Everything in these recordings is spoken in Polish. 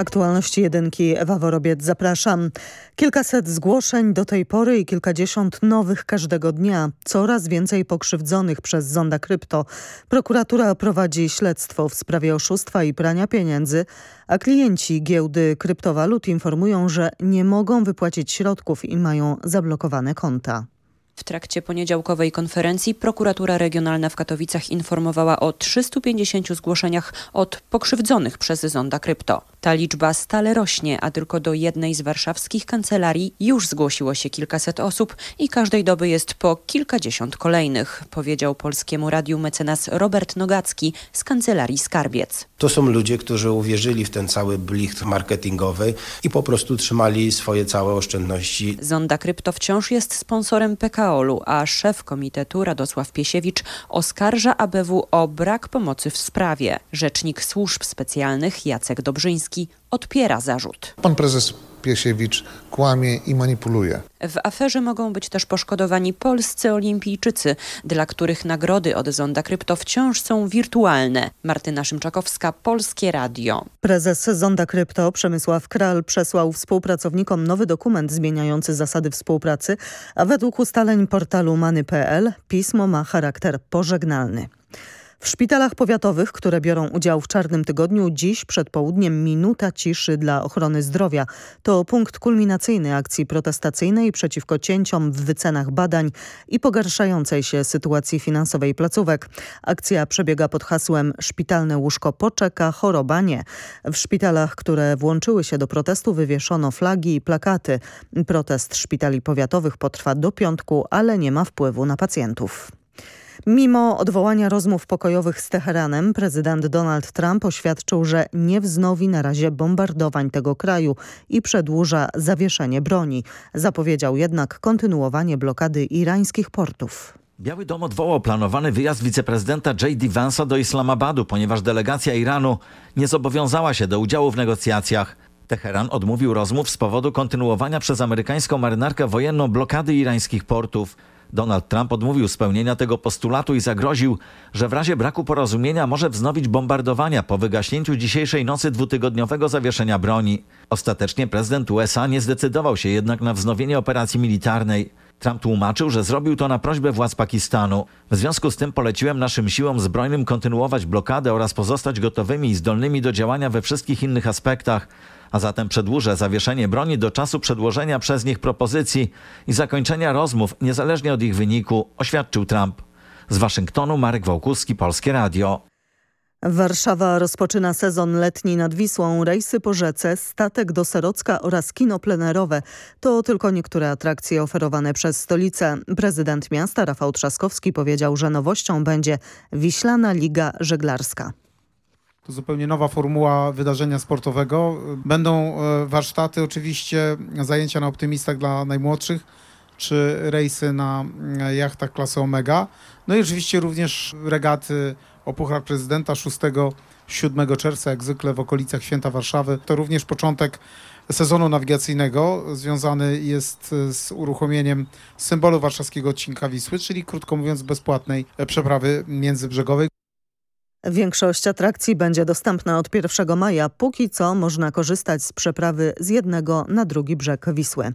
Aktualności jedynki Ewa Worobiec, zapraszam. Kilkaset zgłoszeń do tej pory i kilkadziesiąt nowych każdego dnia. Coraz więcej pokrzywdzonych przez zonda krypto. Prokuratura prowadzi śledztwo w sprawie oszustwa i prania pieniędzy, a klienci giełdy kryptowalut informują, że nie mogą wypłacić środków i mają zablokowane konta. W trakcie poniedziałkowej konferencji prokuratura regionalna w Katowicach informowała o 350 zgłoszeniach od pokrzywdzonych przez zonda krypto. Ta liczba stale rośnie, a tylko do jednej z warszawskich kancelarii już zgłosiło się kilkaset osób i każdej doby jest po kilkadziesiąt kolejnych, powiedział Polskiemu Radiu mecenas Robert Nogacki z kancelarii Skarbiec. To są ludzie, którzy uwierzyli w ten cały blicht marketingowy i po prostu trzymali swoje całe oszczędności. Zonda Krypto wciąż jest sponsorem A szef komitetu Radosław Piesiewicz oskarża ABW o brak pomocy w sprawie. Rzecznik służb specjalnych Jacek Dobrzyński odpiera zarzut. Pan prezes Piesiewicz kłamie i manipuluje. W aferze mogą być też poszkodowani polscy olimpijczycy, dla których nagrody od Zonda Krypto wciąż są wirtualne. Martyna Szymczakowska, Polskie Radio. Prezes Zonda Krypto Przemysław Kral przesłał współpracownikom nowy dokument zmieniający zasady współpracy, a według ustaleń portalu many.pl pismo ma charakter pożegnalny. W szpitalach powiatowych, które biorą udział w Czarnym Tygodniu, dziś przed południem minuta ciszy dla ochrony zdrowia. To punkt kulminacyjny akcji protestacyjnej przeciwko cięciom w wycenach badań i pogarszającej się sytuacji finansowej placówek. Akcja przebiega pod hasłem Szpitalne łóżko poczeka, choroba nie. W szpitalach, które włączyły się do protestu wywieszono flagi i plakaty. Protest szpitali powiatowych potrwa do piątku, ale nie ma wpływu na pacjentów. Mimo odwołania rozmów pokojowych z Teheranem, prezydent Donald Trump oświadczył, że nie wznowi na razie bombardowań tego kraju i przedłuża zawieszenie broni. Zapowiedział jednak kontynuowanie blokady irańskich portów. Biały Dom odwołał planowany wyjazd wiceprezydenta J.D. Vance'a do Islamabadu, ponieważ delegacja Iranu nie zobowiązała się do udziału w negocjacjach. Teheran odmówił rozmów z powodu kontynuowania przez amerykańską marynarkę wojenną blokady irańskich portów. Donald Trump odmówił spełnienia tego postulatu i zagroził, że w razie braku porozumienia może wznowić bombardowania po wygaśnięciu dzisiejszej nocy dwutygodniowego zawieszenia broni. Ostatecznie prezydent USA nie zdecydował się jednak na wznowienie operacji militarnej. Trump tłumaczył, że zrobił to na prośbę władz Pakistanu. W związku z tym poleciłem naszym siłom zbrojnym kontynuować blokadę oraz pozostać gotowymi i zdolnymi do działania we wszystkich innych aspektach, a zatem przedłużę zawieszenie broni do czasu przedłożenia przez nich propozycji i zakończenia rozmów, niezależnie od ich wyniku, oświadczył Trump. Z Waszyngtonu Marek Wałkuski, Polskie Radio. Warszawa rozpoczyna sezon letni nad Wisłą, rejsy po rzece, statek do Serocka oraz kino plenerowe. To tylko niektóre atrakcje oferowane przez stolicę. Prezydent miasta Rafał Trzaskowski powiedział, że nowością będzie Wiślana Liga Żeglarska. Zupełnie nowa formuła wydarzenia sportowego. Będą e, warsztaty, oczywiście zajęcia na optymistach dla najmłodszych, czy rejsy na e, jachtach klasy Omega. No i oczywiście również regaty o Puchar Prezydenta 6-7 czerwca, jak zwykle w okolicach Święta Warszawy. To również początek sezonu nawigacyjnego związany jest e, z uruchomieniem symbolu warszawskiego odcinka Wisły, czyli krótko mówiąc bezpłatnej przeprawy międzybrzegowej. Większość atrakcji będzie dostępna od 1 maja. Póki co można korzystać z przeprawy z jednego na drugi brzeg Wisły.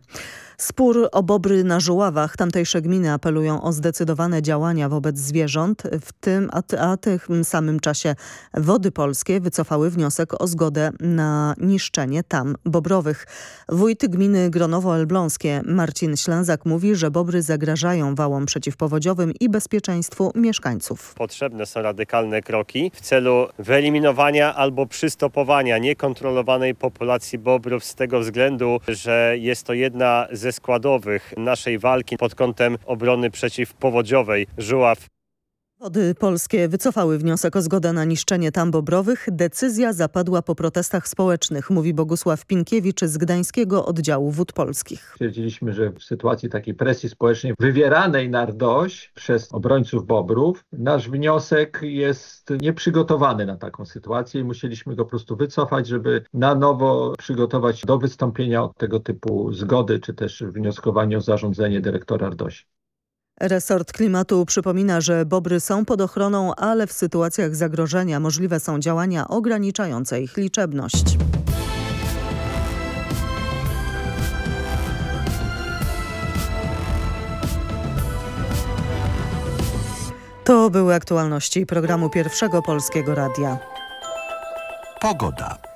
Spór o bobry na Żuławach. Tamtejsze gminy apelują o zdecydowane działania wobec zwierząt. W tym, a, a tym samym czasie Wody Polskie wycofały wniosek o zgodę na niszczenie tam bobrowych. Wójt gminy Gronowo-Elbląskie Marcin Ślęzak mówi, że bobry zagrażają wałom przeciwpowodziowym i bezpieczeństwu mieszkańców. Potrzebne są radykalne kroki w celu wyeliminowania albo przystopowania niekontrolowanej populacji bobrów z tego względu, że jest to jedna z ze składowych naszej walki pod kątem obrony przeciwpowodziowej. Żuław Wody polskie wycofały wniosek o zgodę na niszczenie tam bobrowych. Decyzja zapadła po protestach społecznych, mówi Bogusław Pinkiewicz z Gdańskiego Oddziału Wód Polskich. Stwierdziliśmy, że w sytuacji takiej presji społecznej wywieranej na RDOŚ przez obrońców bobrów, nasz wniosek jest nieprzygotowany na taką sytuację i musieliśmy go po prostu wycofać, żeby na nowo przygotować do wystąpienia tego typu zgody, czy też wnioskowania o zarządzenie dyrektora RDOŚ. Resort Klimatu przypomina, że bobry są pod ochroną, ale w sytuacjach zagrożenia możliwe są działania ograniczające ich liczebność. To były aktualności programu Pierwszego Polskiego Radia. Pogoda.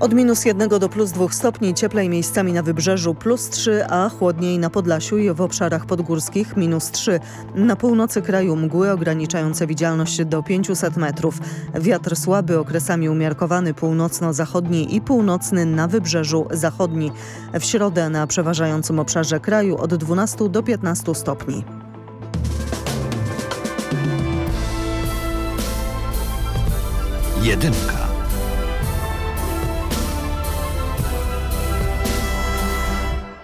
Od minus jednego do plus dwóch stopni, cieplej miejscami na wybrzeżu plus 3, a chłodniej na Podlasiu i w obszarach podgórskich minus 3. Na północy kraju mgły ograniczające widzialność do 500 metrów. Wiatr słaby, okresami umiarkowany północno-zachodni i północny na wybrzeżu zachodni. W środę na przeważającym obszarze kraju od 12 do 15 stopni. Jedynka.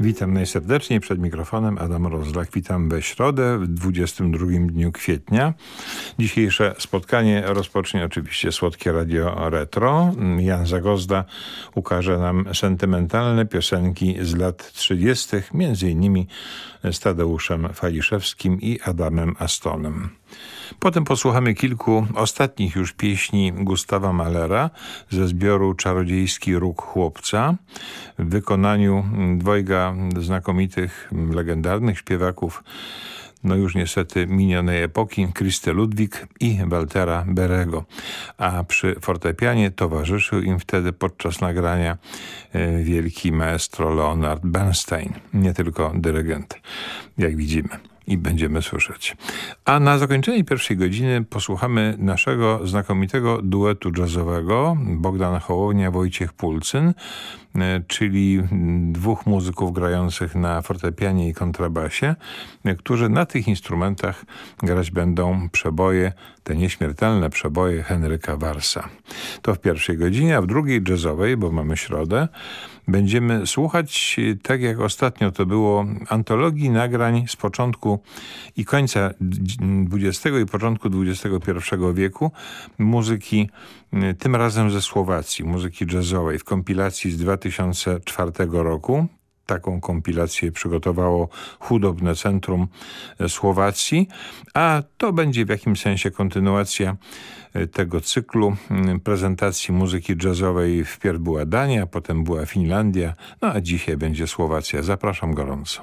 Witam najserdeczniej przed mikrofonem Adam Rozlach. Witam we środę w 22 dniu kwietnia. Dzisiejsze spotkanie rozpocznie oczywiście Słodkie Radio Retro. Jan Zagozda ukaże nam sentymentalne piosenki z lat 30., między innymi z Tadeuszem Faliszewskim i Adamem Astonem. Potem posłuchamy kilku ostatnich już pieśni Gustawa Malera ze zbioru Czarodziejski Róg Chłopca w wykonaniu dwojga znakomitych, legendarnych śpiewaków no już niestety minionej epoki, Kriste Ludwik i Waltera Berego. A przy fortepianie towarzyszył im wtedy podczas nagrania e, wielki maestro Leonard Bernstein, nie tylko dyrygent, jak widzimy i będziemy słyszeć. A na zakończenie pierwszej godziny posłuchamy naszego znakomitego duetu jazzowego Bogdan Hołownia, Wojciech Pulcyn, e, czyli dwóch muzyków grających na fortepianie i kontrabasie, e, którzy na tych instrumentach grać będą przeboje, te nieśmiertelne przeboje Henryka Warsa. To w pierwszej godzinie, a w drugiej jazzowej, bo mamy środę, będziemy słuchać, tak jak ostatnio to było, antologii nagrań z początku i końca XX i początku XXI wieku muzyki, tym razem ze Słowacji, muzyki jazzowej w kompilacji z 2004 roku taką kompilację przygotowało Chudobne Centrum Słowacji, a to będzie w jakimś sensie kontynuacja e, tego cyklu prezentacji muzyki jazzowej. Wpierw była Dania, potem była Finlandia, no a dzisiaj będzie Słowacja. Zapraszam gorąco.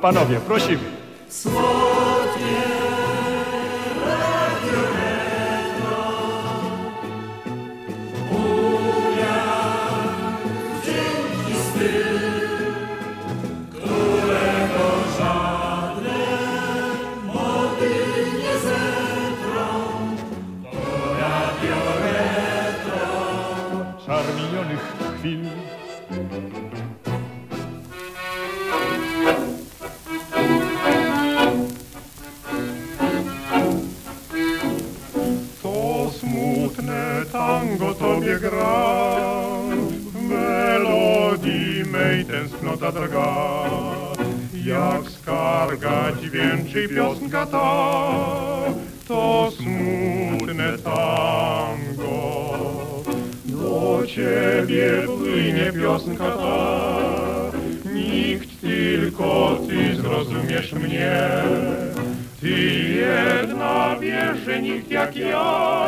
Panowie, prosimy. tango drga. Jak skarga dźwięczy piosenka ta, to smutne tango. Do ciebie płynie piosenka ta, nikt tylko ty zrozumiesz mnie. Ty jedna wiesz, że nikt jak ja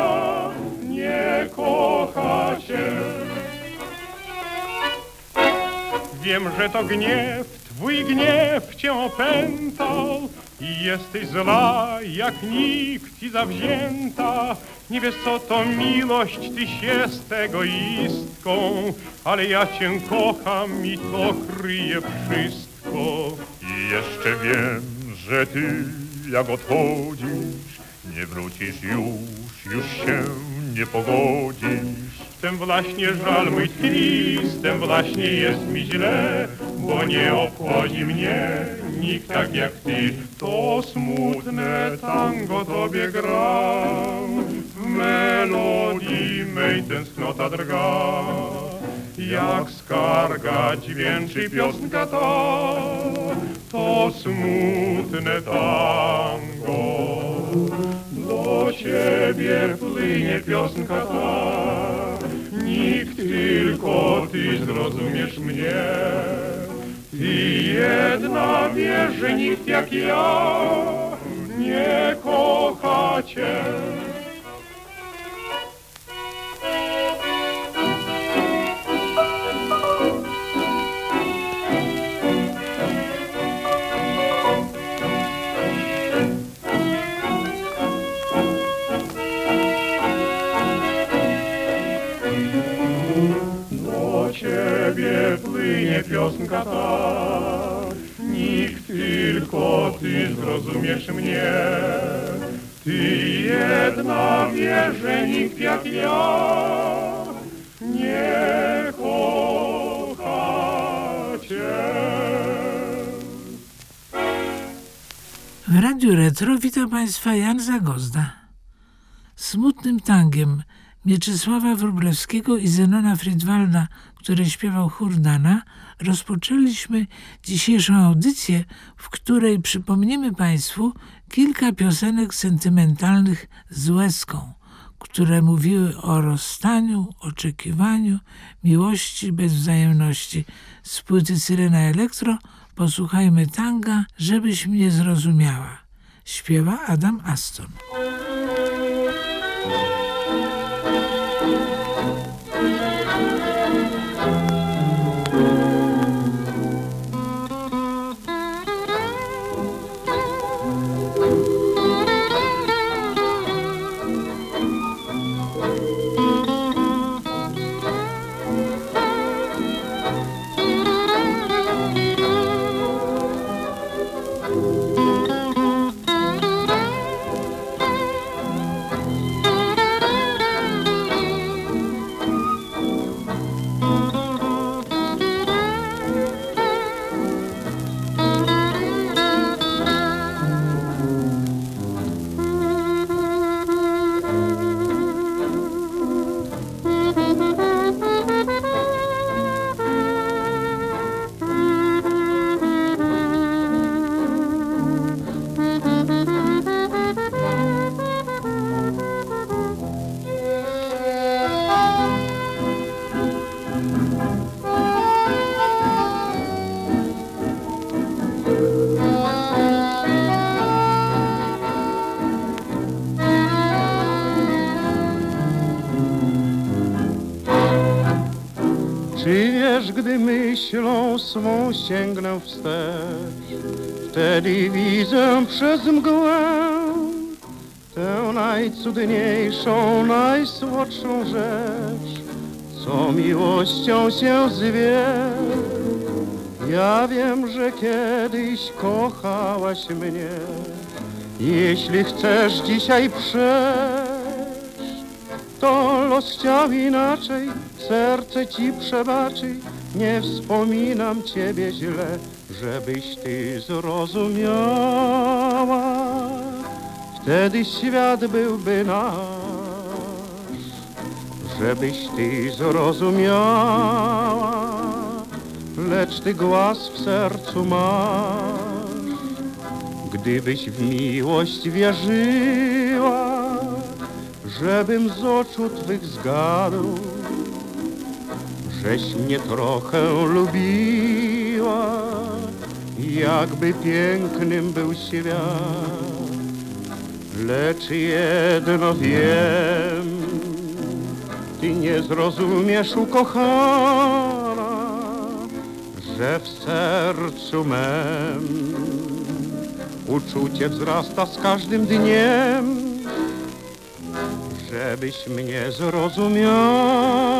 Wiem, że to gniew, twój gniew cię opętał i jesteś zła jak nikt i zawzięta. Nie wiesz co to miłość, tyś jest egoistką, ale ja cię kocham i to kryje wszystko. I jeszcze wiem, że ty jak odchodzisz, nie wrócisz już, już się nie pogodzisz. Tym właśnie żal mój tkwi, z tym właśnie jest mi źle, bo nie obchodzi mnie nikt tak jak ty. To smutne tango tobie gram, w melodii mej tęsknota drga. Jak skarga dźwięczy piosenka ta, to smutne tango. Do ciebie płynie piosenka ta, nikt tylko ty zrozumiesz mnie. Ty jedna wiesz, że nikt jak ja nie kocha cię. Państwa Jan Zagozda. Smutnym tangiem Mieczysława Wróblewskiego i Zenona Friedwalda, które śpiewał Hurdana, rozpoczęliśmy dzisiejszą audycję, w której przypomnimy Państwu kilka piosenek sentymentalnych z łezką, które mówiły o rozstaniu, oczekiwaniu, miłości bez wzajemności. Z płyty Syrena Elektro posłuchajmy tanga, żebyś mnie zrozumiała. Śpiewa Adam Aston. Swą sięgnę wstecz, wtedy widzę przez mgłę tę najcudniejszą, najsłodszą rzecz, co miłością się zwie. Ja wiem, że kiedyś kochałaś mnie, jeśli chcesz dzisiaj przejść, to los chciał inaczej, serce ci przebaczy, nie wspominam ciebie źle, żebyś ty zrozumiała. Wtedy świat byłby nasz, żebyś ty zrozumiała, lecz ty głaz w sercu masz. Gdybyś w miłość wierzyła, żebym z oczu twych zgadł, żeś mnie trochę lubiła, jakby pięknym był świat. Lecz jedno wiem, ty nie zrozumiesz ukochana, że w sercu mem uczucie wzrasta z każdym dniem, żebyś mnie zrozumiała,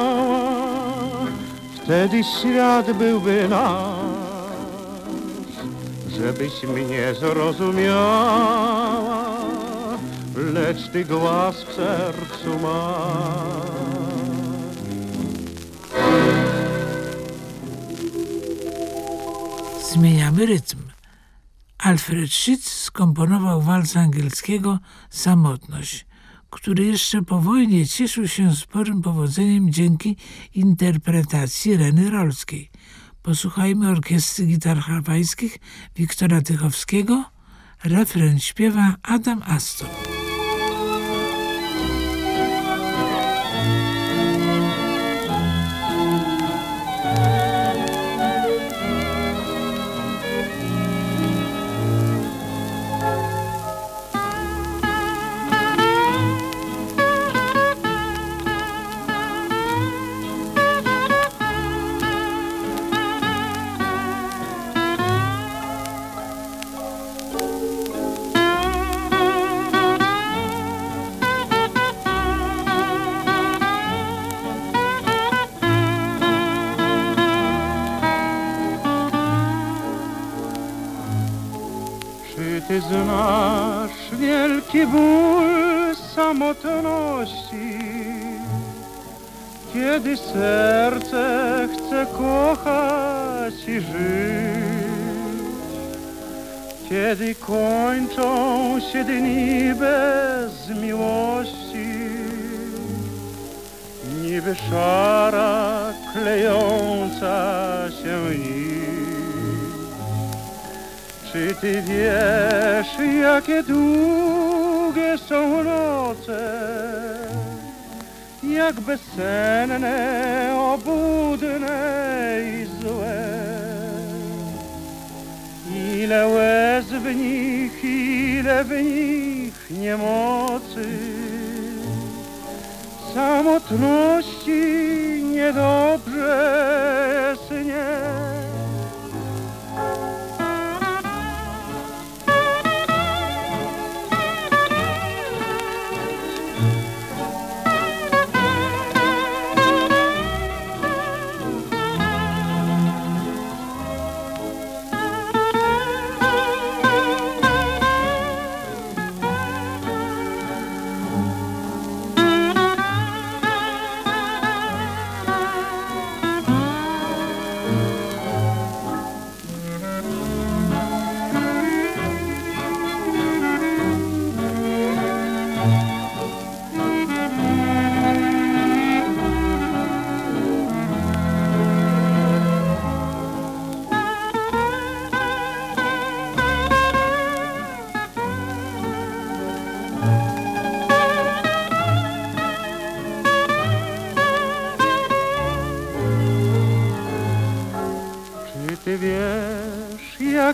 wtedy świat byłby nasz, żebyś mnie zrozumiała, lecz ty głaz w sercu masz. Zmieniamy rytm. Alfred Schitz skomponował walc angielskiego Samotność, który jeszcze po wojnie cieszył się sporym powodzeniem dzięki interpretacji Reny Rolskiej. Posłuchajmy orkiestry gitar hawajskich Wiktora Tychowskiego. Refren śpiewa Adam Astor. Znasz wielki ból samotności, kiedy serce chce kochać i żyć? Kiedy kończą się dni bez miłości, niby szara klejąca się nić. Czy ty wiesz, jakie długie są noce, jak bezsenne, obudne i złe? Ile łez w nich, ile w nich niemocy, samotności niedobrze jest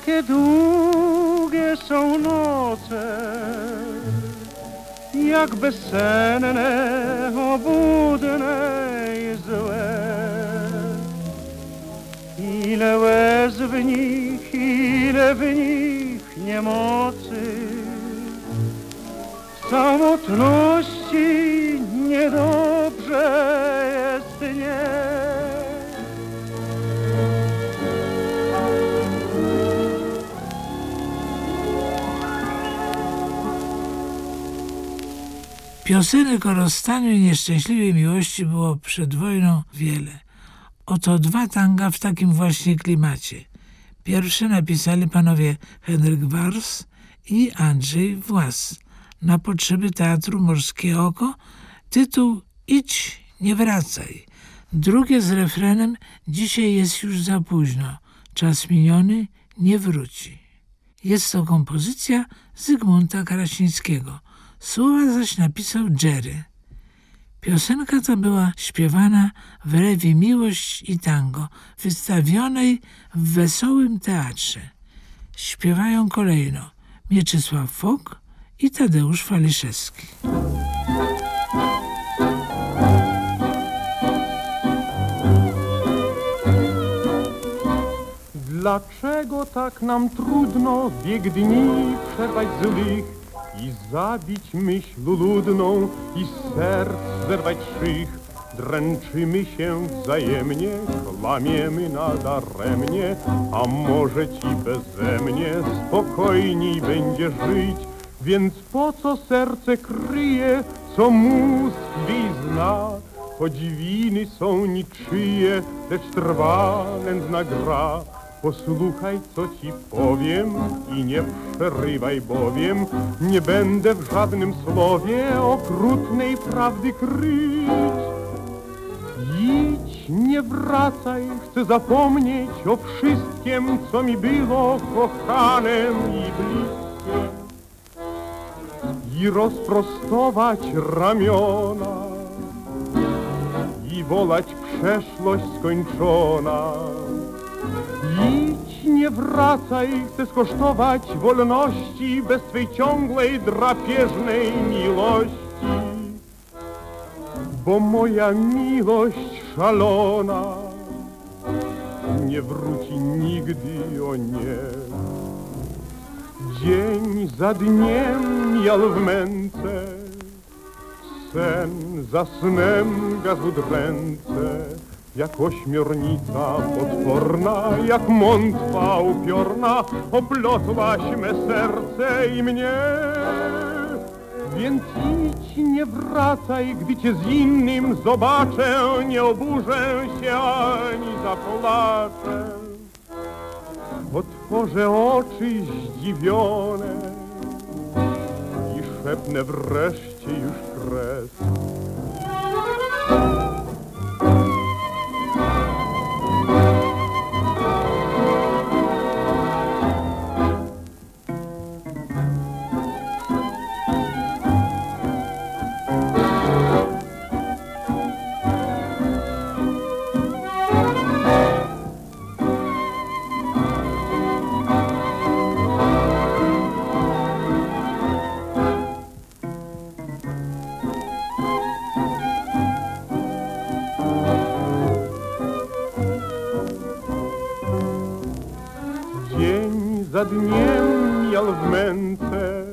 jakie długie są noce, jak bezsenne, obudne i złe? Ile łez w nich, ile w nich niemocy, samotności Piosenek o rozstaniu i nieszczęśliwej miłości było przed wojną wiele. Oto dwa tanga w takim właśnie klimacie. Pierwsze napisali panowie Henryk Wars i Andrzej Włas na potrzeby Teatru Morskie Oko. Tytuł Idź, nie wracaj. Drugie z refrenem Dzisiaj jest już za późno. Czas miniony nie wróci. Jest to kompozycja Zygmunta Karasińskiego. Słowa zaś napisał Jerry. Piosenka ta była śpiewana w rewie Miłość i Tango, wystawionej w Wesołym Teatrze. Śpiewają kolejno Mieczysław Fok i Tadeusz Faliszewski. Dlaczego tak nam trudno bieg dni przerwać złych i zabić myśl ludną i serc zerwać szych? Dręczymy się wzajemnie, kłamiemy nadaremnie, a może ci beze mnie spokojniej będzie żyć? Więc po co serce kryje, co mózg zna? Choć winy są niczyje, lecz trwa nędzna gra. Posłuchaj, co ci powiem i nie przerywaj bowiem. Nie będę w żadnym słowie okrutnej prawdy kryć. Idź, nie wracaj, chcę zapomnieć o wszystkim, co mi było kochanem i bliskiem. I rozprostować ramiona i wolać przeszłość skończona. Nie wracaj, chcę skosztować wolności bez twej ciągłej, drapieżnej miłości. Bo moja miłość szalona nie wróci nigdy, o nie. Dzień za dniem mijał w męce, sen za snem gazł dręce, jak ośmiornica potworna, jak mątwa upiorna, oplotłaś me serce i mnie. Więc idź, nie wracaj, gdy cię z innym zobaczę, nie oburzę się ani zapłaczę. Otworzę oczy zdziwione i szepnę wreszcie już kres. Za dniem mijał w męce,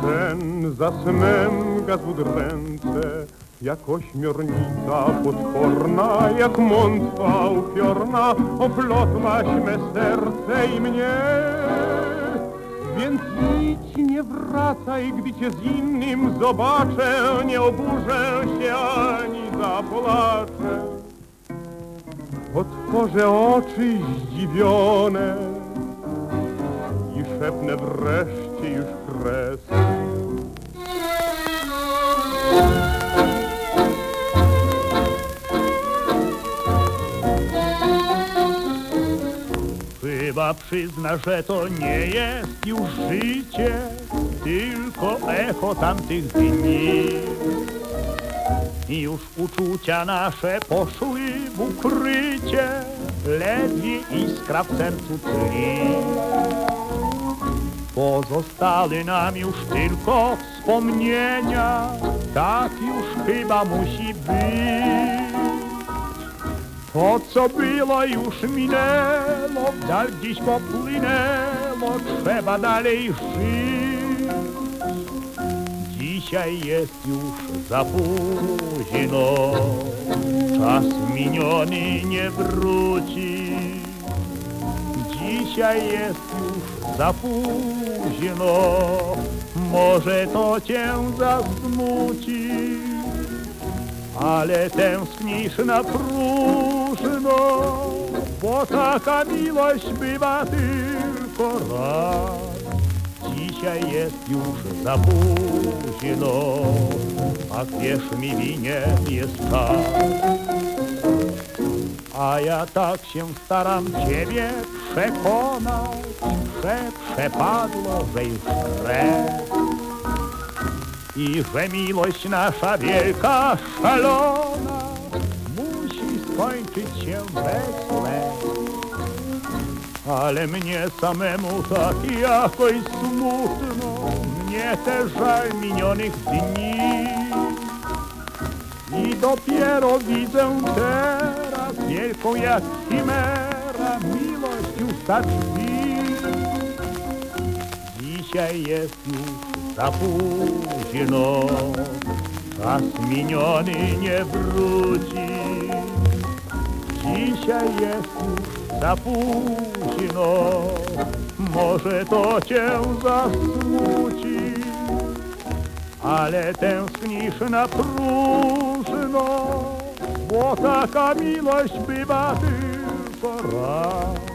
sen za snem gazł dręce, jak ośmiornica potworna, jak mątwa upiorna, oplotłaś me serce i mnie. Więc idź, nie wracaj, gdy cię z innym zobaczę, nie oburzę się ani zapłaczę. Otworzę oczy zdziwione szepnę wreszcie już kres. Chyba przyzna, że to nie jest już życie, tylko echo tamtych dni. Już uczucia nasze poszły w ukrycie, ledwie iskra w sercu tli. Pozostały nam już tylko wspomnienia, tak już chyba musi być. To, co było, już minęło, dal gdzieś popłynęło, trzeba dalej żyć. Dzisiaj jest już za późno, czas miniony nie wróci. Dzisiaj jest już za późno, może to cię zasmuci, ale tęsknisz na próżno, bo taka miłość bywa tylko raz. Dzisiaj jest już za późno, a wiesz mi winien jest czas. A ja tak się staram Ciebie przekonał i prze, przepadło, że już krew. I że miłość nasza wielka, szalona musi skończyć się wesołe. Ale mnie samemu tak jakoś smutno, mnie też żal minionych dni. I dopiero widzę teraz wielką jak chimera drzwi. Dzisiaj jest już za późno, czas miniony nie wróci. Dzisiaj jest już za późno, może to cię zasmuci, ale tęsknisz na próżno, bo taka miłość bywa tylko raz.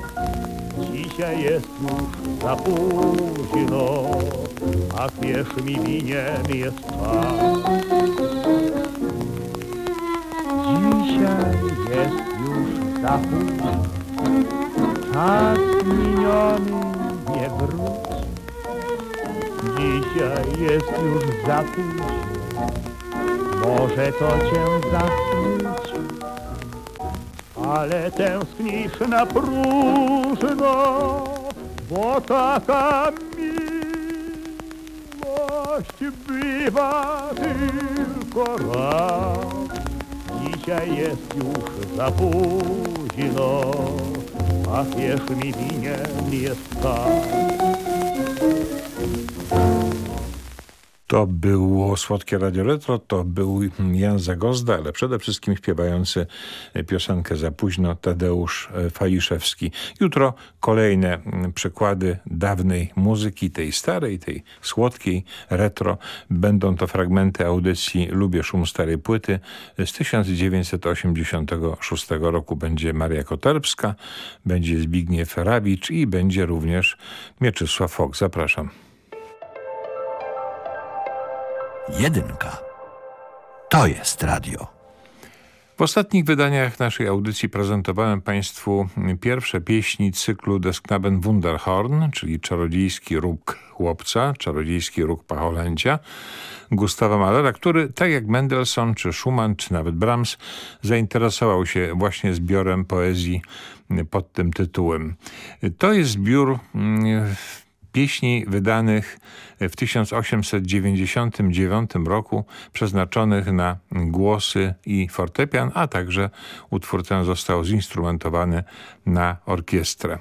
Dzisiaj jest już za późno, a wiesz mi winien jest czas. Dzisiaj jest już za późno, czas miniony nie wróci. Dzisiaj jest już za późno, może to cię zasmuci, ale tęsknisz na próżno, bo taka miłość bywa tylko raz. Dzisiaj jest już za późno, a wiesz mi winien jest czas. To było Słodkie Radio Retro, to był Jan Zagozda, ale przede wszystkim śpiewający piosenkę za późno Tadeusz Faliszewski. Jutro kolejne przykłady dawnej muzyki, tej starej, tej słodkiej, retro. Będą to fragmenty audycji Lubię szum starej płyty z 1986 roku. Będzie Maria Koterbska, będzie Zbigniew Rawicz i będzie również Mieczysław Fok. Zapraszam. Jedynka. To jest radio. W ostatnich wydaniach naszej audycji prezentowałem Państwu pierwsze pieśni cyklu Desknaben Wunderhorn, czyli Czarodziejski Róg Chłopca, Czarodziejski Róg Pacholęcia, Gustawa Mahlera, który, tak jak Mendelssohn, czy Schumann, czy nawet Brahms, zainteresował się właśnie zbiorem poezji pod tym tytułem. To jest zbiór pieśni wydanych w 1899 roku, przeznaczonych na głosy i fortepian, a także utwór ten został zinstrumentowany na orkiestrę.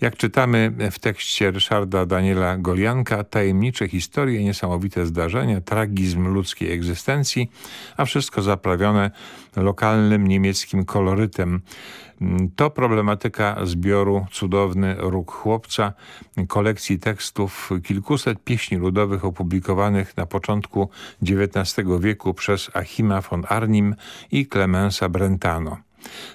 Jak czytamy w tekście Ryszarda Daniela Golianka, tajemnicze historie, niesamowite zdarzenia, tragizm ludzkiej egzystencji, a wszystko zaprawione lokalnym niemieckim kolorytem. To problematyka zbioru Cudowny Róg Chłopca, kolekcji tekstów kilkuset pieśni ludowych opublikowanych na początku XIX wieku przez Achima von Arnim i Clemensa Brentano.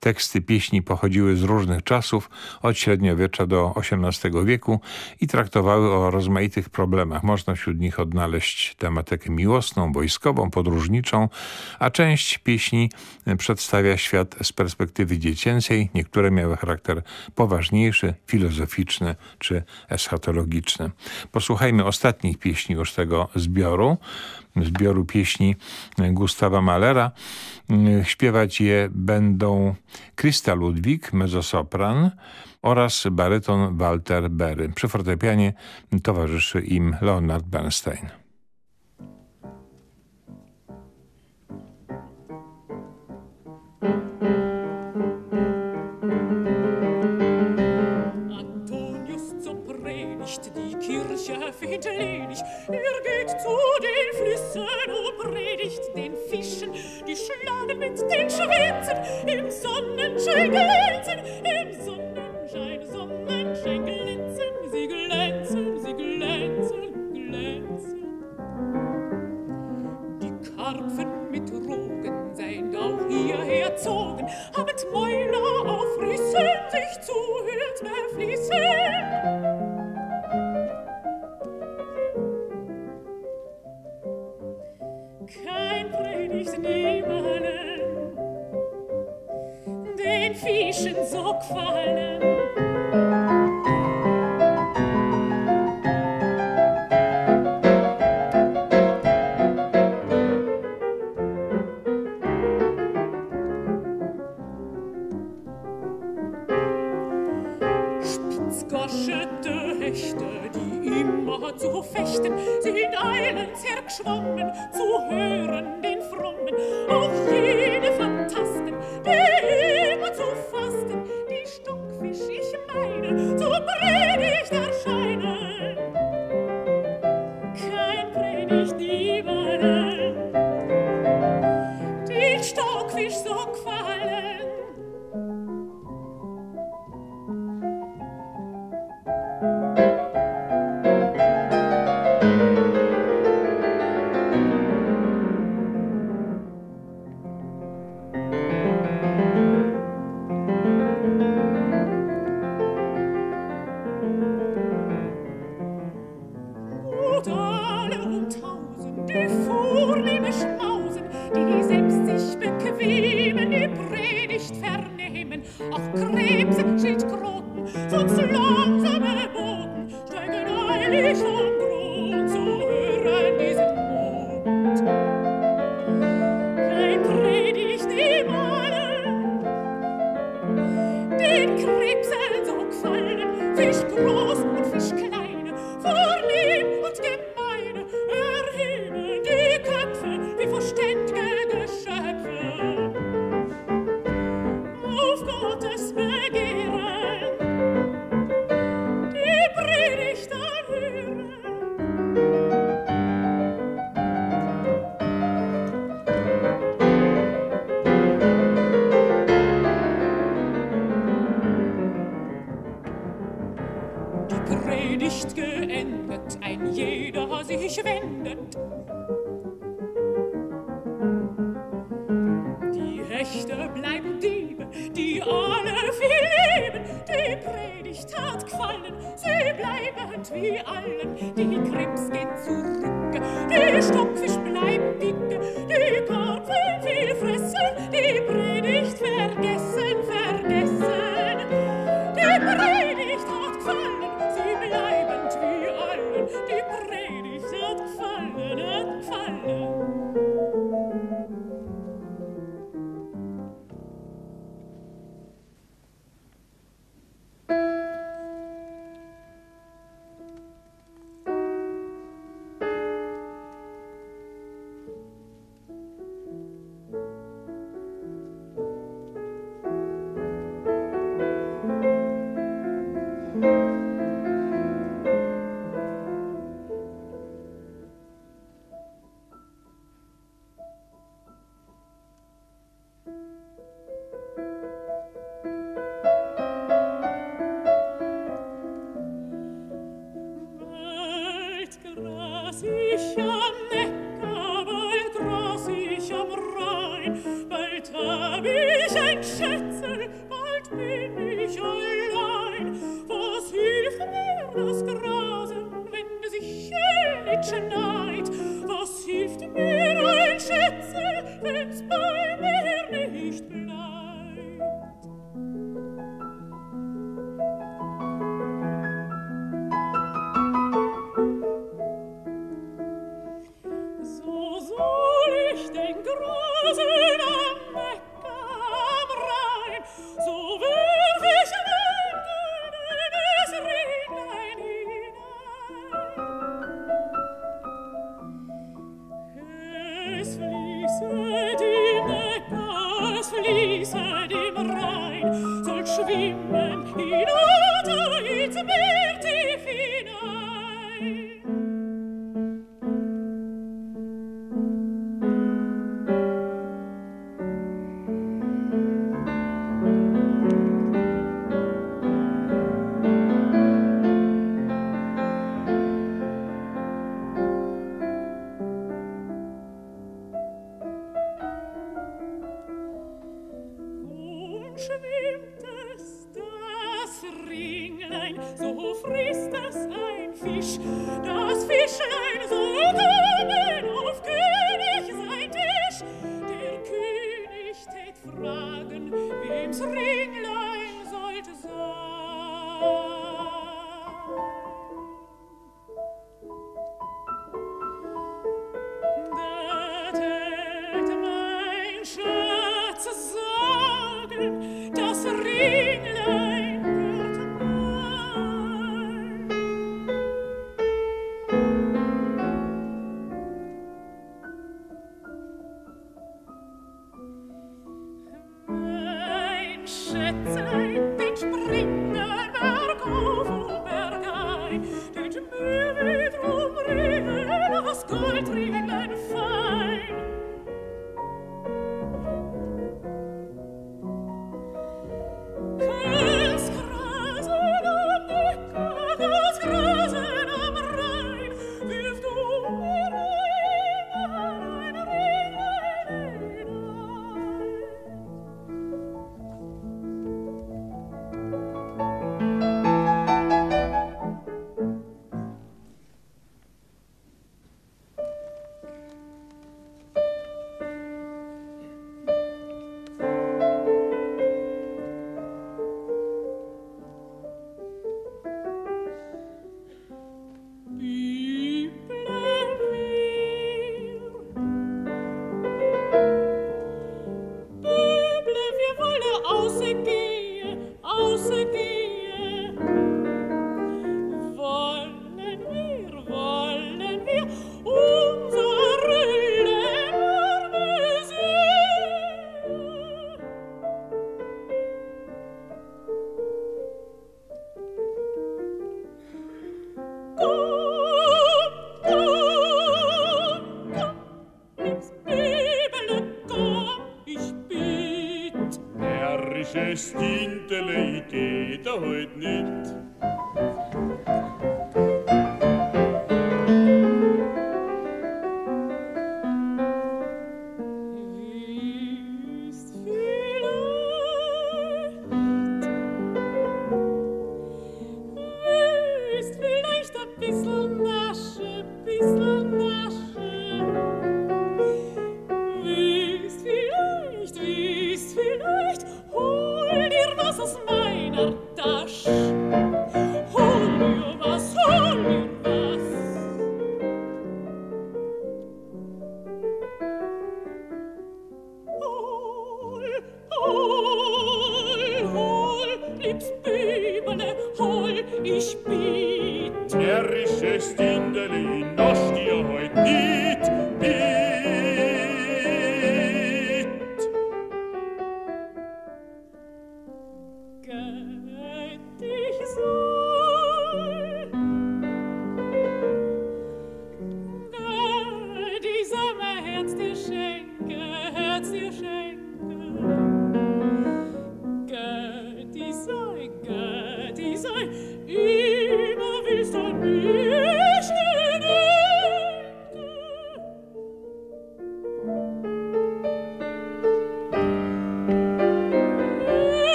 Teksty pieśni pochodziły z różnych czasów, od średniowiecza do XVIII wieku i traktowały o rozmaitych problemach. Można wśród nich odnaleźć tematykę miłosną, wojskową, podróżniczą, a część pieśni przedstawia świat z perspektywy dziecięcej. Niektóre miały charakter poważniejszy, filozoficzny czy eschatologiczny. Posłuchajmy ostatnich pieśni już tego zbioru zbioru pieśni Gustawa Mahlera. Śpiewać je będą Krista Ludwik, mezzosopran oraz baryton Walter Berry. Przy fortepianie towarzyszy im Leonard Bernstein. Er geht zu und predigt den Fischen, die schlagen mit den Schwänzen, im Sonnenschein glänzen, im Sonnenschein, Sonnenschein glänzen, sie glänzen, sie glänzen, glänzen. Die Karpfen mit Rogen seien auch hierher zogen, haben Mäuler auf Rissen, sich zu Hürt mehr Menschen so Qualen. Spitzgoschete Hechte, die immer zu fechten, sind eilends hergeschwommen zu hören Hand wie allen, die Krebs geht zu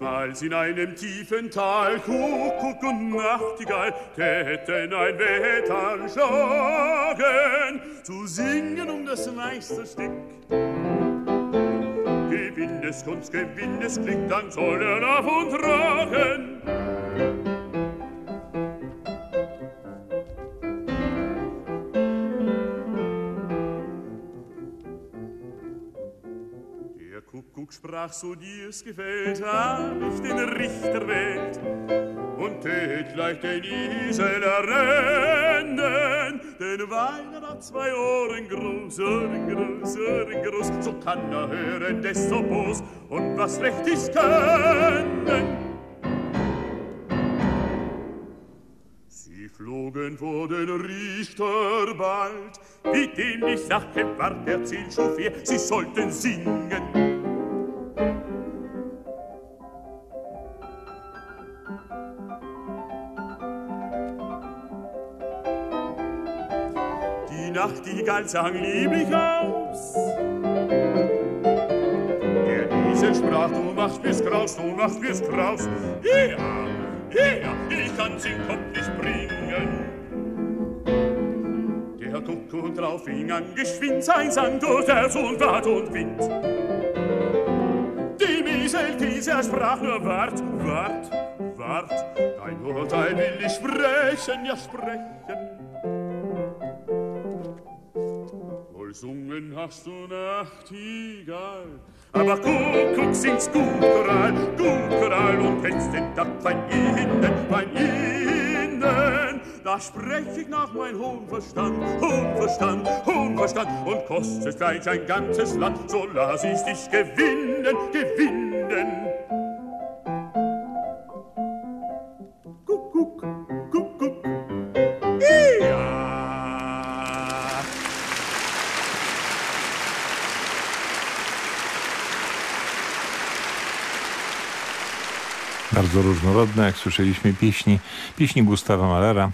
Einstmals in einem tiefen Tal, Kuckuck und Nachtigall, täten ein Wetter schlagen, zu singen um das Meisterstück. Gewinn es Kunst, gewinn es Glück, dann soll er davon tragen. Sprach, so dir's gefällt, hab ich den Richter wählt und tät gleich den Isel errennen, denn weil er hat zwei Ohren groß, Ohren groß, Ohren groß, so kann er hören, desto bos und was recht ist können. Flogen vor den Richter bald, wie dem die Sache ward erzählt schon fair, sie sollten singen. Nachtigall sang lieblich aus. Der Esel sprach, du machst mir's graus, du machst mir's graus. Ja, ja, ich kann's in Kopf nicht bringen. Der Kuckuck drauf fing an, geschwind sein Sang durch Herz und Bad und Wind. Die Miesel, dieser sprach nur, wart, wart, wart, dein Urteil will ich sprechen, ja sprechen. Wohl sungen hast du Nachtigall, aber Kuckuck singst gut Choral, und kennst den Takt fein innen, fein innen. Da sprech ich nach mein hohen Verstand, hohen Verstand, hohen Verstand und kostet gleich ein ganzes Land, so lass ich dich gewinnen, gewinnen. Bardzo różnorodne, jak słyszeliśmy, pieśni, pieśni Gustawa Mahlera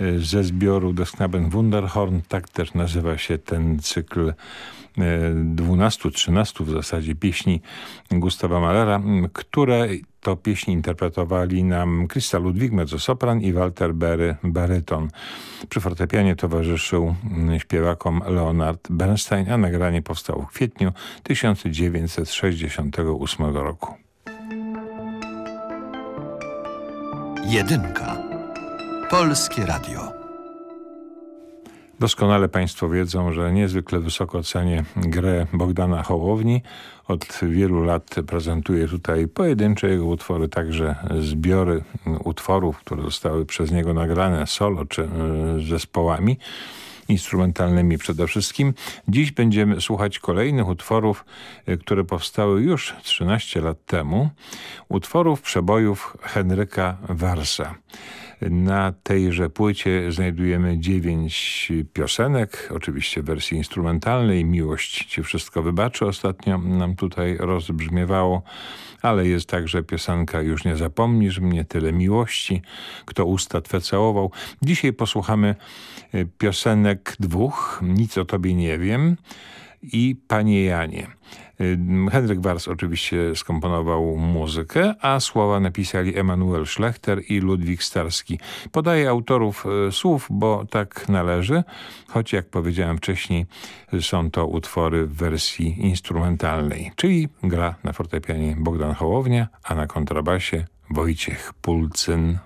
e, ze zbioru Desknaben Wunderhorn. Tak też nazywa się ten cykl 12-13 w zasadzie pieśni Gustawa Mahlera, które to pieśni interpretowali nam Krista Ludwig, mezzosopran i Walter Berry, baryton. Przy fortepianie towarzyszył śpiewakom Leonard Bernstein, a nagranie powstało w kwietniu 1968 roku. Jedynka. Polskie Radio. Doskonale Państwo wiedzą, że niezwykle wysoko cenię grę Bogdana Hołowni. Od wielu lat prezentuje tutaj pojedyncze jego utwory, także zbiory utworów, które zostały przez niego nagrane solo czy e, zespołami instrumentalnymi przede wszystkim. Dziś będziemy słuchać kolejnych utworów, e, które powstały już 13 lat temu. Utworów przebojów Henryka Warsa. Na tejże płycie znajdujemy dziewięć piosenek, oczywiście w wersji instrumentalnej. Miłość ci wszystko wybaczy ostatnio nam tutaj rozbrzmiewało, ale jest także piosenka Już nie zapomnisz mnie, tyle miłości, kto usta twe całował. Dzisiaj posłuchamy y, piosenek dwóch, Nic o tobie nie wiem i Panie Janie. Henryk Wars oczywiście skomponował muzykę, a słowa napisali Emanuel Schlechter i Ludwik Starski. Podaję autorów e, słów, bo tak należy, choć jak powiedziałem wcześniej są to utwory w wersji instrumentalnej, czyli gra na fortepianie Bogdan Hołownia, a na kontrabasie Wojciech Pulcyn.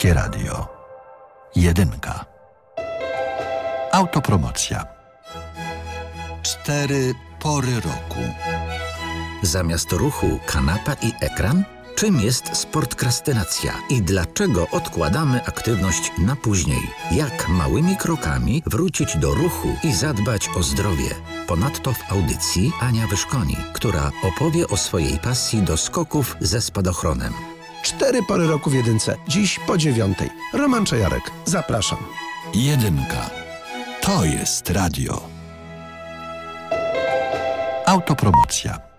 Polskie Radio. Jedynka. Autopromocja. Cztery pory roku. Zamiast ruchu kanapa i ekran? Czym jest sportkrastynacja i dlaczego odkładamy aktywność na później? Jak małymi krokami wrócić do ruchu i zadbać o zdrowie? Ponadto w audycji Ania Wyszkoni, która opowie o swojej pasji do skoków ze spadochronem. Cztery pory roku w jedynce. Dziś po dziewiątej. Roman Czajarek. Zapraszam. Jedynka. To jest radio. Autopromocja.